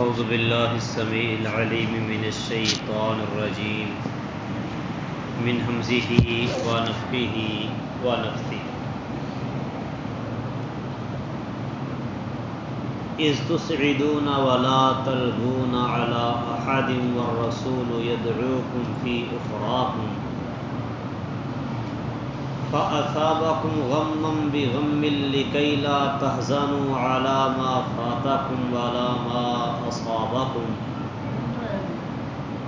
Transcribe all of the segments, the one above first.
أعوذ بالله السميع العليم من الشيطان الرجيم. من همزه ونفخه ونفثه. إذ تسعدون ولا تلهون على أحد والرسول يدعوكم في أخراكم. فأثابكم غما بغم لكي لا تحزنوا على ما فاتكم ولا ما أصابكم.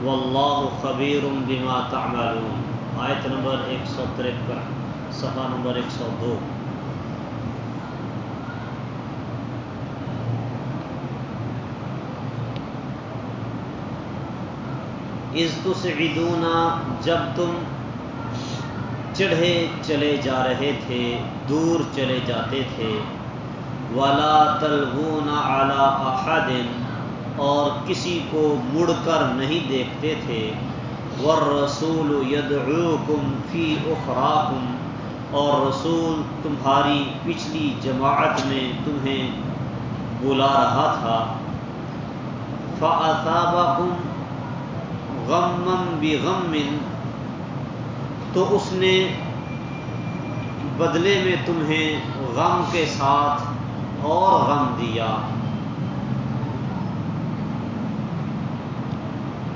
والله خبير بما تعملون. آیت نمبر 153 صفحہ نمبر 102 از تسعدونا جب تم چڑھے چلے جا رہے تھے، دور چلے جاتے تھے۔ ولا تلغون اعلی احد اور کسی کو مڑ کر نہیں دیکھتے تھے۔ ور رسول یدعوکم فی اخراکم اور رسول تمہاری پچھلی جماعت میں تمہیں بلا رہا تھا۔ فاصابکم غمم بغم تو اس نے بدلے میں تمہیں غم کے ساتھ اور غم دیا۔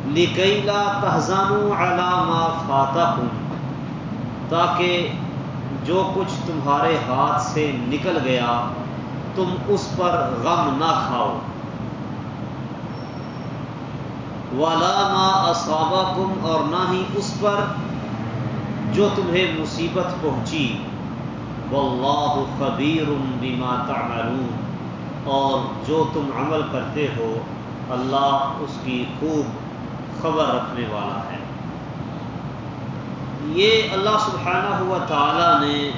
لکیلا تہزانو علامہ فاتح تاکہ جو کچھ تمہارے ہاتھ سے نکل گیا، تم اس پر غم نہ کھاؤ۔ والا ما اصابکم اور نہ ہی اس پر جو تمہیں مصیبت پہنچی، واللہ خبیر بما تعملون، اور جو تم عمل کرتے ہو، اللہ اس کی خوب خبر رکھنے والا ہے۔ یہ اللہ سبحانہ ہوا تعالیٰ نے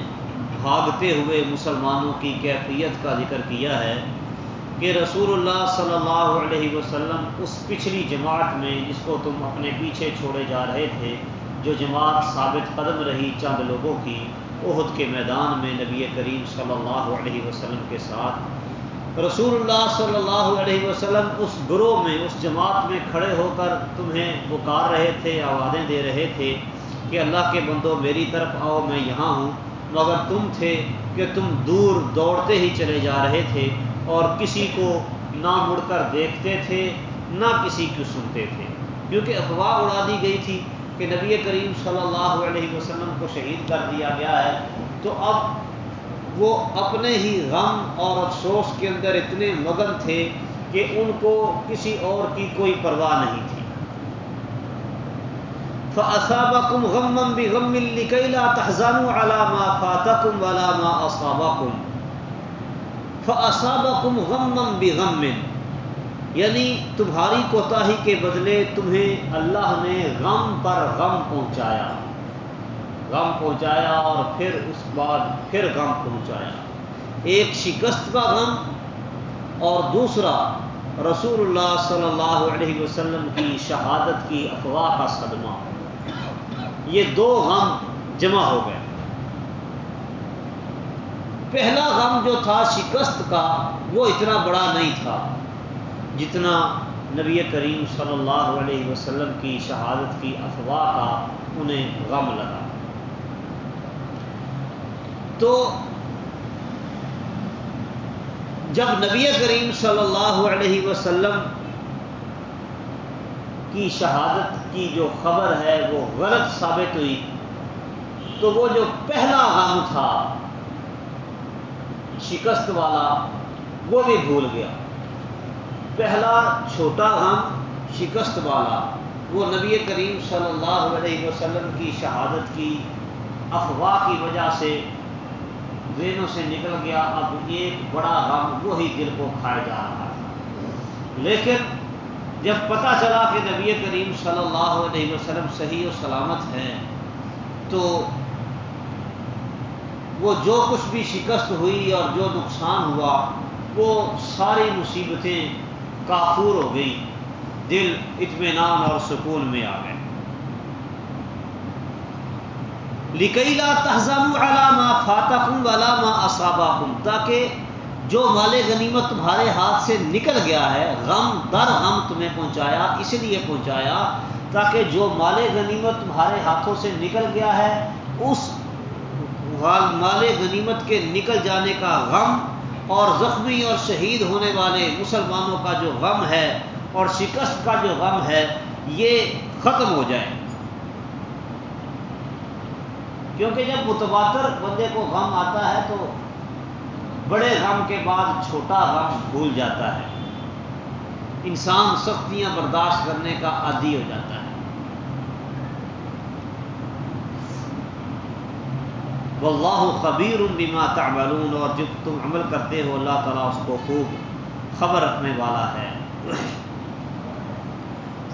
بھاگتے ہوئے مسلمانوں کی کیفیت کا ذکر کیا ہے کہ رسول اللہ صلی اللہ علیہ وسلم اس پچھلی جماعت میں جس کو تم اپنے پیچھے چھوڑے جا رہے تھے جو جماعت ثابت قدم رہی چند لوگوں کی عہد کے میدان میں نبی کریم صلی اللہ علیہ وسلم کے ساتھ۔ رسول اللہ صلی اللہ علیہ وسلم اس گروہ میں، اس جماعت میں کھڑے ہو کر تمہیں پکار رہے تھے، آوازیں دے رہے تھے کہ اللہ کے بندو میری طرف آؤ، میں یہاں ہوں۔ مگر تم تھے کہ تم دور دوڑتے ہی چلے جا رہے تھے اور کسی کو نہ مڑ کر دیکھتے تھے، نہ کسی کو سنتے تھے۔ کیونکہ افواہ اڑا دی گئی تھی کہ نبی کریم صلی اللہ علیہ وسلم کو شہید کر دیا گیا ہے، تو اب وہ اپنے ہی غم اور افسوس کے اندر اتنے مگن تھے کہ ان کو کسی اور کی کوئی پرواہ نہیں تھی۔ فَأَثَابَكُمْ غَمًّا بِغَمٍّ لِكَيْ لَا تَحْزَنُوا عَلَى مَا فَاتَكُمْ وَلَا مَا أَصَابَكُمْ۔ فَأَصَابَكُمْ غَمًّا بِغَمٍّ۔ یعنی تمہاری کوتاہی کے بدلے تمہیں اللہ نے غم پر غم پہنچایا۔ غم پہنچایا اور پھر اس بعد پھر غم پہنچایا۔ ایک شکست کا غم اور دوسرا رسول اللہ صلی اللہ علیہ وسلم کی شہادت کی افواہ کا صدمہ۔ یہ دو غم جمع ہو گئے۔ پہلا غم جو تھا شکست کا وہ اتنا بڑا نہیں تھا۔ جتنا نبی کریم صلی اللہ علیہ وسلم کی شہادت کی افواہ کا انہیں غم لگا۔ تو جب نبی کریم صلی اللہ علیہ وسلم کی شہادت کی جو خبر ہے وہ غلط ثابت ہوئی، تو وہ جو پہلا غم تھا، شکست والا، وہ بھی بھول گیا۔ پہلا چھوٹا غم شکست والا، وہ نبی کریم صلی اللہ علیہ وسلم کی شہادت کی افواہ کی وجہ سے ذہنوں سے نکل گیا۔ اب ایک بڑا غم وہی دل کو کھائے جا رہا تھا لیکن جب پتہ چلا کہ نبی کریم صلی اللہ علیہ وسلم صحیح و سلامت ہیں، تو وہ جو کچھ بھی شکست ہوئی اور جو نقصان ہوا، وہ ساری مصیبتیں کافور ہو گئی، دل اطمینان اور سکون میں آ گئے۔ لکیلا تہزم علامہ فاتح علامہ اصابہ تاکہ جو مال غنیمت تمہارے ہاتھ سے نکل گیا ہے، غم، در غم تمہیں پہنچایا، اس لیے پہنچایا، تاکہ جو مال غنیمت تمہارے ہاتھوں سے نکل گیا ہے، اس مال غنیمت کے نکل جانے کا غم اور زخمی اور شہید ہونے والے مسلمانوں کا جو غم ہے اور شکست کا جو غم ہے، یہ ختم ہو جائے۔ کیونکہ جب متبادر بندے کو غم آتا ہے تو بڑے غم کے بعد چھوٹا غم بھول جاتا ہے۔ انسان سختیاں برداشت کرنے کا عادی ہو جاتا ہے۔ واللہ خبیر بما تعملون، اور جب تم عمل کرتے ہو، اللہ تعالیٰ اس کو خوب خبر رکھنے والا ہے۔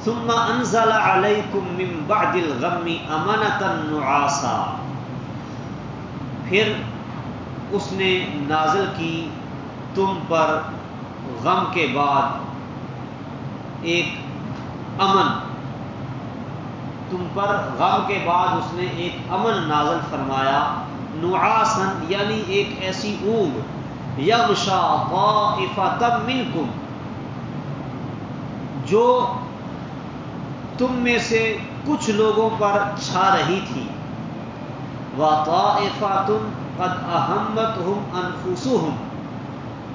ثم انزل علیکم من بعد الغم امنتا نعاسا۔ پھر اس نے نازل کی تم پر غم کے بعد ایک امن۔ تم پر غم کے بعد اس نے ایک امن نازل فرمایا۔ نعاسن یعنی ایک ایسی اونگ یغشا طائفة منکم، جو تم میں سے کچھ لوگوں پر چھا رہی تھی۔ وَطَائِفَةٌ قَدْ أَهَمَّتْهُمْ أَنفُسُهُمْ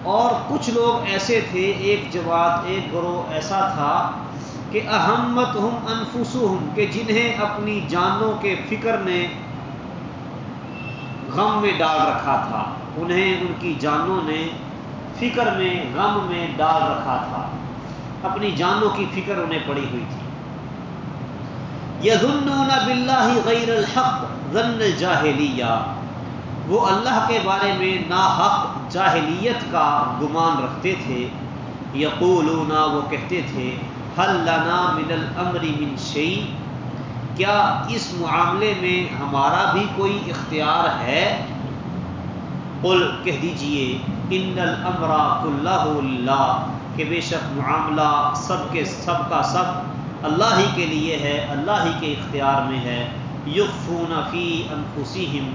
اور کچھ لوگ ایسے تھے، ایک جماعت، ایک گروہ ایسا تھا کہ اہمت ہم کہ جنہیں اپنی جانوں کے فکر نے غم میں ڈال رکھا تھا۔ انہیں، ان کی جانوں نے فکر میں، غم میں ڈال رکھا تھا۔ اپنی جانوں کی فکر انہیں پڑی ہوئی تھی۔ یظنون باللہ غیر الحق ظن الجاہلیہ وہ اللہ کے بارے میں ناحق جاہلیت کا گمان رکھتے تھے۔ یقولون، وہ کہتے تھے حل لنا من الامر من شیء کیا اس معاملے میں ہمارا بھی کوئی اختیار ہے؟ قل کہہ دیجیے، ان الامر کلہ اللہ، کہ بے شک معاملہ سب کے سب کا سب اللہ ہی کے لیے ہے، اللہ ہی کے اختیار میں ہے۔ یخفون فی انفسہم،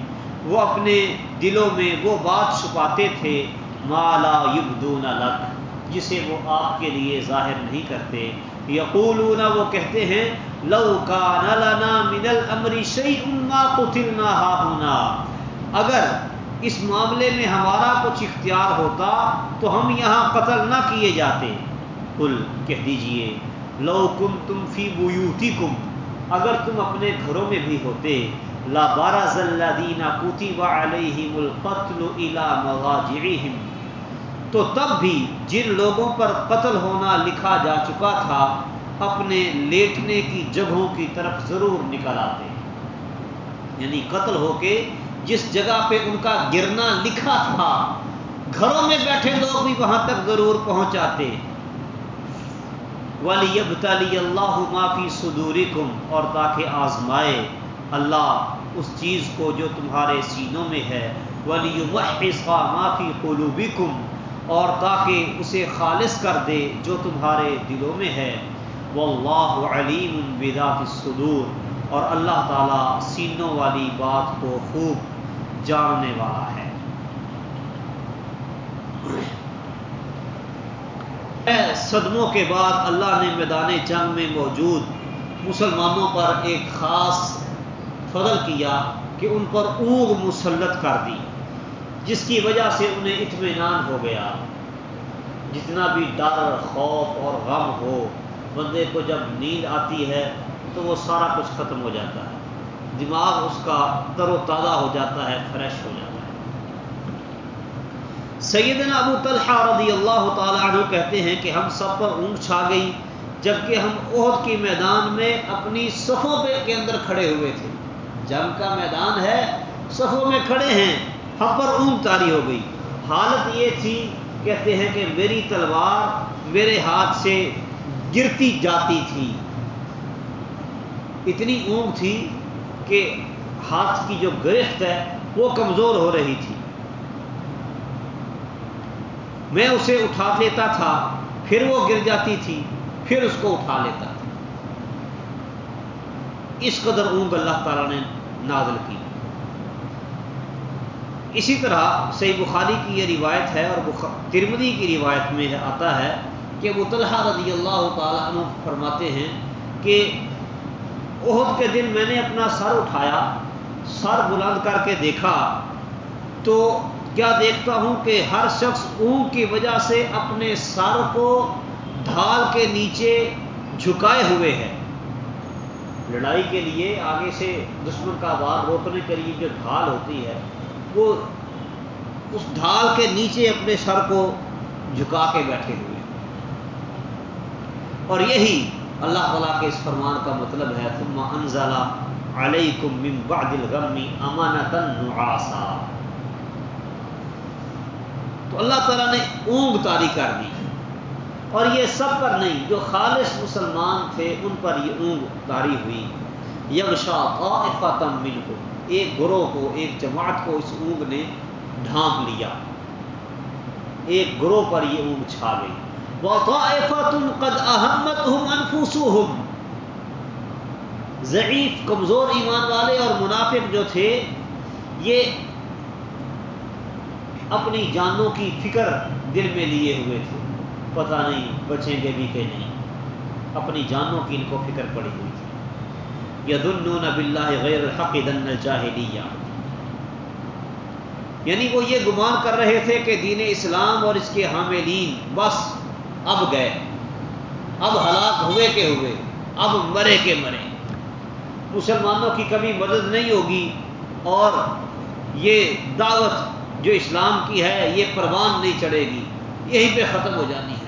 وہ اپنے دلوں میں وہ بات چھپاتے تھے مالا یبدون لک، جسے وہ آپ کے لیے ظاہر نہیں کرتے۔ یقولون وہ کہتے ہیں، لو کان لنا من الامر شیء ما قتلنا هاهنا۔ اگر اس معاملے میں ہمارا کچھ اختیار ہوتا تو ہم یہاں قتل نہ کیے جاتے۔ قل، کہہ دیجیے، لو کنتم فی بیوتکم۔ اگر تم اپنے گھروں میں بھی ہوتے، لا بارز الذین کتب علیہم القتل الى مضاجعہم۔ تو تب بھی جن لوگوں پر قتل ہونا لکھا جا چکا تھا، اپنے لیٹنے کی جگہوں کی طرف ضرور نکل آتے۔ یعنی قتل ہو کے جس جگہ پہ ان کا گرنا لکھا تھا، گھروں میں بیٹھے لوگ بھی وہاں تک ضرور پہنچاتے۔ ولی ابتلی اللہ معافی صدوری اور تاکہ آزمائے اللہ اس چیز کو جو تمہارے سینوں میں ہے۔ ولی معافی قلوبی اور تاکہ اسے خالص کر دے جو تمہارے دلوں میں ہے۔ واللہ علیم بذات الصدور، اور اللہ تعالیٰ سینوں والی بات کو خوب جاننے والا ہے۔ صدموں کے بعد اللہ نے میدان جنگ میں موجود مسلمانوں پر ایک خاص فضل کیا کہ ان پر اونگ مسلط کر دی۔ جس کی وجہ سے انہیں اطمینان ہو گیا۔ جتنا بھی ڈر، خوف اور غم ہو، بندے کو جب نیند آتی ہے تو وہ سارا کچھ ختم ہو جاتا ہے۔ دماغ اس کا تر و تازہ ہو جاتا ہے، فریش ہو جاتا ہے۔ سیدنا ابو طلحہ رضی اللہ تعالی عنہ کہتے ہیں کہ ہم سب پر اونگ چھا گئی، جبکہ ہم عہد کے میدان میں اپنی صفوں پہ کے اندر کھڑے ہوئے تھے۔ جنگ کا میدان ہے، صفوں میں کھڑے ہیں۔ ہم پر اونگ تاری ہو گئی۔ حالت یہ تھی، کہتے ہیں کہ میری تلوار میرے ہاتھ سے گرتی جاتی تھی۔ اتنی اونگ تھی کہ ہاتھ کی جو گرفت ہے، وہ کمزور ہو رہی تھی۔ میں اسے اٹھا لیتا تھا، پھر وہ گر جاتی تھی، پھر اس کو اٹھا لیتا تھا۔ اس قدر اونگ اللہ تعالیٰ نے نازل کی۔ اسی طرح صحیح بخاری کی یہ روایت ہے اور ترمدی کی روایت میں آتا ہے کہ وہ طلحہ رضی اللہ تعالیٰ عنہ فرماتے ہیں کہ عہد کے دن میں نے اپنا سر اٹھایا، سر بلند کر کے دیکھا تو کیا دیکھتا ہوں کہ ہر شخص اونگ کی وجہ سے اپنے سر کو ڈھال کے نیچے جھکائے ہوئے ہے۔ لڑائی کے لیے آگے سے دشمن کا وار روکنے کے لیے جو ڈھال ہوتی ہے وہ اس ڈھال کے نیچے اپنے سر کو جھکا کے بیٹھے ہوئے اور یہی اللہ تعالیٰ کے اس فرمان کا مطلب ہے، ثم انزل علیکم من بعد الغم امانتا نعاسا۔ تو اللہ تعالیٰ نے اونگ تاری کر دی۔ اور یہ سب پر نہیں، جو خالص مسلمان تھے، ان پر یہ اونگ تاری ہوئی۔ یغشا طائفتا منکم ایک گروہ کو، ایک جماعت کو اس اونگ نے ڈھانپ لیا۔ ایک گروہ پر یہ اونگ چھا گئی۔ قد احمتهم انفسهم ضعیف، کمزور ایمان والے اور منافق جو تھے، یہ اپنی جانوں کی فکر دل میں لیے ہوئے تھے۔ پتہ نہیں بچیں گے بھی کہ نہیں۔ اپنی جانوں کی ان کو فکر پڑی ہوئی۔ یدنون باللہ غیر الحق دن الجاہلیہ. یعنی وہ یہ گمان کر رہے تھے کہ دین اسلام اور اس کے حاملین بس اب گئے. اب ہلاک ہوئے کے ہوئے. اب مرے کے مرے. مسلمانوں کی کبھی مدد نہیں ہوگی اور یہ دعوت جو اسلام کی ہے یہ پروان نہیں چڑھے گی. یہیں پہ ختم ہو جانی ہے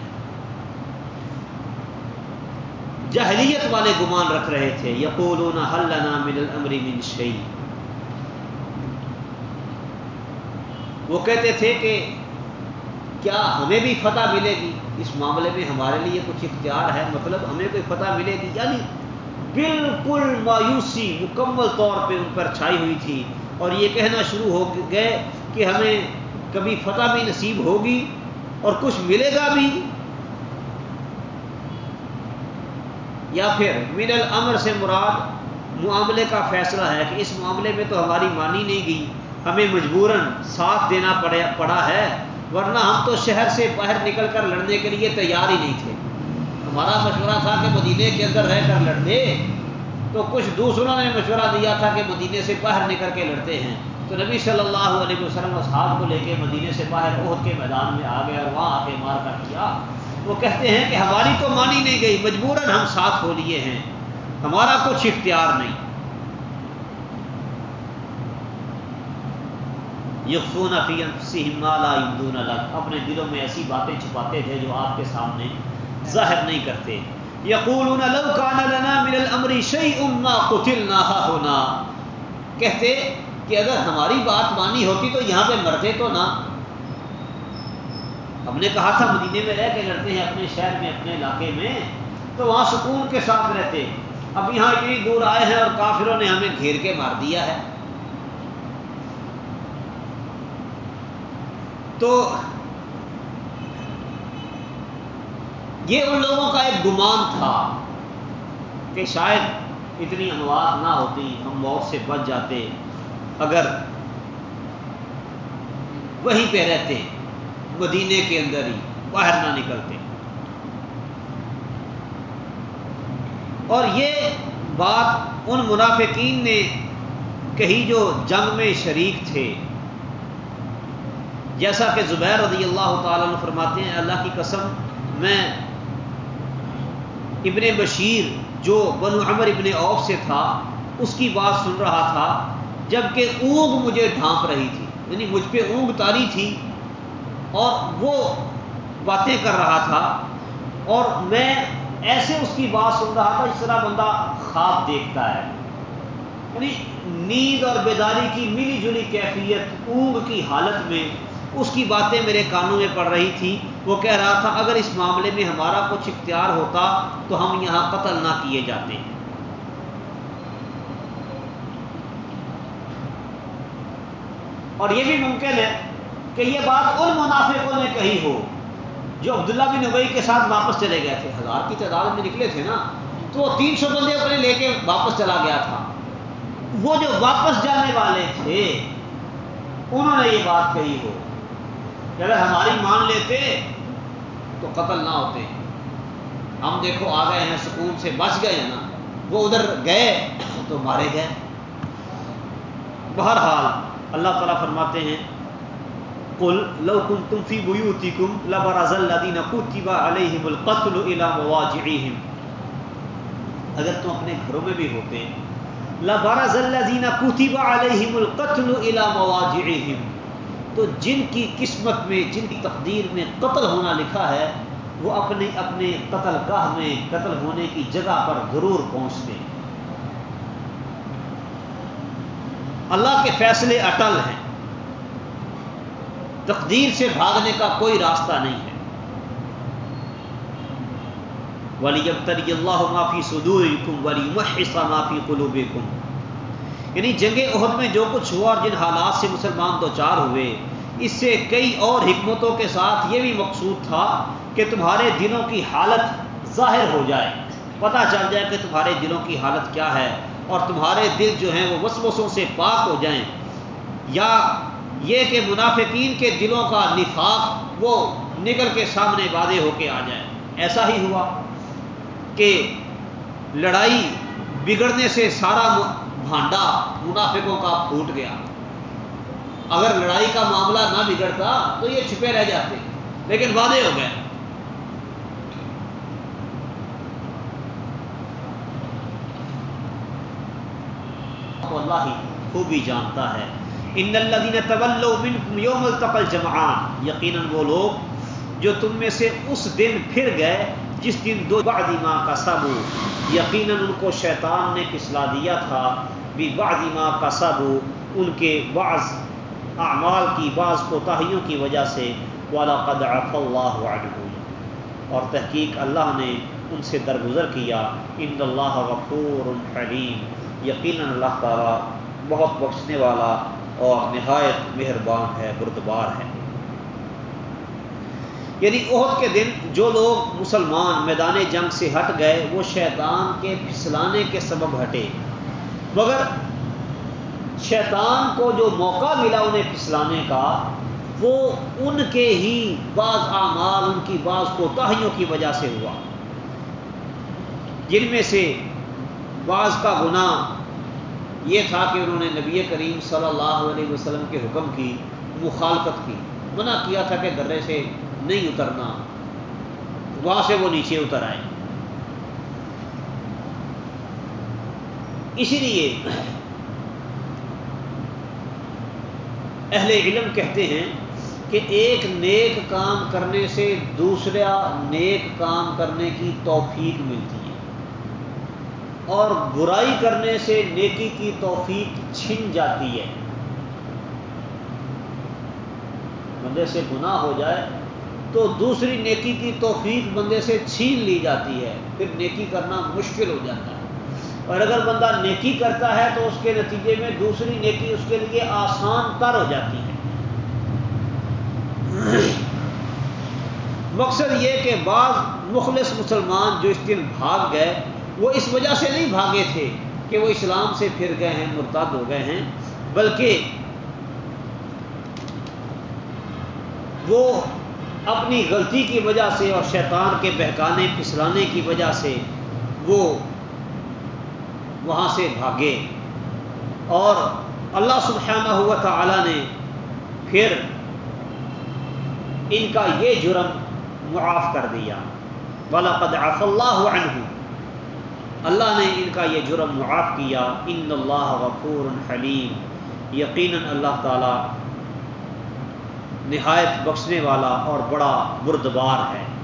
جہلیت والے گمان رکھ رہے تھے، یقولون حل لنا من الامر من شیء. وہ کہتے تھے کہ کیا ہمیں بھی فتح ملے گی؟ اس معاملے میں ہمارے لیے کچھ اختیار ہے مطلب ہمیں کوئی فتح ملے گی؟ یعنی بالکل مایوسی، مکمل طور پہ ان پر چھائی ہوئی تھی۔ اور یہ کہنا شروع ہو گئے کہ ہمیں کبھی فتح بھی نصیب ہوگی اور کچھ ملے گا بھی یا پھر من الامر سے مراد معاملے کا فیصلہ ہے کہ اس معاملے میں تو ہماری مانی نہیں گئی، ہمیں مجبوراً ساتھ دینا پڑا ہے، ورنہ ہم تو شہر سے باہر نکل کر لڑنے کے لیے تیار ہی نہیں تھے۔ ہمارا مشورہ تھا کہ مدینے کے اندر رہ کر لڑتے، تو کچھ دوسروں نے مشورہ دیا تھا کہ مدینے سے باہر نکل کے لڑتے ہیں۔ تو نبی صلی اللہ علیہ وسلم اصحاب کو لے کے مدینے سے باہر عہد کے میدان میں آ گئے اور وہاں آ کے مار کر کیا۔ وہ کہتے ہیں کہ ہماری تو مانی نہیں گئی، مجبوراً ہم ساتھ ہو لیے ہیں۔ ہمارا کچھ اختیار نہیں۔ یقون الگ اپنے دلوں میں ایسی باتیں چھپاتے تھے جو آپ کے سامنے ظاہر نہیں کرتے۔ یقول ہونا کہتے کہ اگر ہماری بات مانی ہوتی تو یہاں پہ مرتے تو نہ۔ ہم نے کہا تھا مدینے میں رہ کے لڑتے ہیں اپنے شہر میں، اپنے علاقے میں، تو وہاں سکون کے ساتھ رہتے۔ اب یہاں اتنی دور آئے ہیں اور کافروں نے ہمیں گھیر کے مار دیا ہے۔ تو یہ ان لوگوں کا ایک گمان تھا کہ شاید اتنی اموات نہ ہوتی، ہم موت سے بچ جاتے، اگر وہیں پہ رہتے۔ مدینے کے اندر ہی باہر نہ نکلتے۔ اور یہ بات ان منافقین نے کہیں جو جنگ میں شریک تھے۔ جیسا کہ زبیر رضی اللہ تعالیٰ عنہ فرماتے ہیں، اللہ کی قسم، میں ابن بشیر جو بن عمر ابن اوف سے تھا، اس کی بات سن رہا تھا جبکہ اونگ مجھے ڈھانپ رہی تھی۔ یعنی مجھ پہ اونگ تاری تھی اور وہ باتیں کر رہا تھا اور میں ایسے اس کی بات سن رہا تھا اس طرح بندہ خواب دیکھتا ہے۔ یعنی نیند اور بیداری کی ملی جلی کیفیت، اونگ کی حالت میں اس کی باتیں میرے کانوں میں پڑ رہی تھی۔ وہ کہہ رہا تھا، اگر اس معاملے میں ہمارا کچھ اختیار ہوتا تو ہم یہاں قتل نہ کیے جاتے۔ اور یہ بھی ممکن ہے کہ یہ بات ان منافقوں نے کہی ہو جو عبداللہ بن نبئی کے ساتھ واپس چلے گئے تھے۔ ہزار کی تعداد میں نکلے تھے نا۔ تو وہ تین سو بندے اپنے لے کے واپس چلا گیا تھا۔ وہ جو واپس جانے والے تھے، انہوں نے یہ بات کہی ہو کہ اگر ہماری مان لیتے تو قتل نہ ہوتے۔ ہم دیکھو آ گئے ہیں، سکون سے بچ گئے ہیں نا۔ وہ ادھر گئے تو مارے گئے۔ بہرحال اللہ تعالیٰ فرماتے ہیں قل لو كنتم في بيوتكم لبرز الذين كتب عليهم القتل الى مواجعهم اگر تم اپنے گھروں میں بھی ہوتے لبرز الذين كتب عليهم القتل الى مواجعهم تو جن کی قسمت میں، جن کی تقدیر میں قتل ہونا لکھا ہے، وہ اپنے اپنے قتل گاہ میں، قتل ہونے کی جگہ پر ضرور پہنچتے. اللہ کے فیصلے اٹل ہیں. تقدیر سے بھاگنے کا کوئی راستہ نہیں ہے۔ ولی ابتری اللہ معافی سدور کم ولی محصہ معافی قلوب کم یعنی جنگ عہد میں جو کچھ ہوا اور جن حالات سے مسلمان دو چار ہوئے، اس سے کئی اور حکمتوں کے ساتھ یہ بھی مقصود تھا کہ تمہارے دلوں کی حالت ظاہر ہو جائے۔ پتہ چل جائے کہ تمہارے دلوں کی حالت کیا ہے اور تمہارے دل جو ہیں وہ وسوسوں سے پاک ہو جائیں۔ یا یہ کہ منافقین کے دلوں کا نفاق وہ نکل کے سامنے وعدے ہو کے آ جائے۔ ایسا ہی ہوا کہ لڑائی بگڑنے سے سارا بھانڈا منافقوں کا پھوٹ گیا۔ اگر لڑائی کا معاملہ نہ بگڑتا تو یہ چھپے رہ جاتے، لیکن وعدے ہو گئے۔ اللہ ہی خوبی جانتا ہے۔ ان الذين تولوا منكم يوم التقى الجمعان یقینا وہ لوگ جو تم میں سے اس دن پھر گئے جس دن دو بعد ما کا سب یقینا ان کو شیطان نے پسلا دیا تھا. بھی بعد ما کا سب ان کے بعض اعمال کی، بعض کوتاہیوں کی وجہ سے. والا قد عف اللہ اور تحقیق اللہ نے ان سے درگزر کیا. ان اللہ غفور حلیم یقینا اللہ تعالی بہت بخشنے والا اور نہایت مہربان ہے، بردبار ہے یعنی عہد کے دن جو لوگ مسلمان میدان جنگ سے ہٹ گئے، وہ شیطان کے پھسلانے کے سبب ہٹے۔ مگر شیطان کو جو موقع ملا انہیں پھسلانے کا، وہ ان کے ہی بعض اعمال، ان کی بعض کوتاہیوں کی وجہ سے ہوا۔ جن میں سے بعض کا گناہ یہ تھا کہ انہوں نے نبی کریم صلی اللہ علیہ وسلم کے حکم کی، مخالفت کی۔ منع کیا تھا کہ درے سے نہیں اترنا، وہاں سے وہ نیچے اتر آئے۔ اسی لیے اہل علم کہتے ہیں کہ ایک نیک کام کرنے سے دوسرا نیک کام کرنے کی توفیق ملتی ہے۔ اور برائی کرنے سے نیکی کی توفیق چھن جاتی ہے۔ بندے سے گناہ ہو جائے تو دوسری نیکی کی توفیق بندے سے چھین لی جاتی ہے، پھر نیکی کرنا مشکل ہو جاتا ہے۔ اور اگر بندہ نیکی کرتا ہے تو اس کے نتیجے میں دوسری نیکی اس کے لیے آسان تر ہو جاتی ہے۔ مقصد یہ کہ بعض مخلص مسلمان جو اس دن بھاگ گئے وہ اس وجہ سے نہیں بھاگے تھے کہ وہ اسلام سے پھر گئے ہیں، مرتد ہو گئے ہیں، بلکہ وہ اپنی غلطی کی وجہ سے اور شیطان کے بہکانے پھسلانے کی وجہ سے وہ وہاں سے بھاگے۔ اور اللہ سبحانہ ہوا تعالی نے پھر ان کا یہ جرم معاف کر دیا۔ بالا قد عف اللہ عنہ اللہ نے ان کا یہ جرم معاف کیا۔ ان اللہ غفور حلیم۔ یقیناً اللہ تعالی نہایت بخشنے والا اور بڑا بردبار ہے۔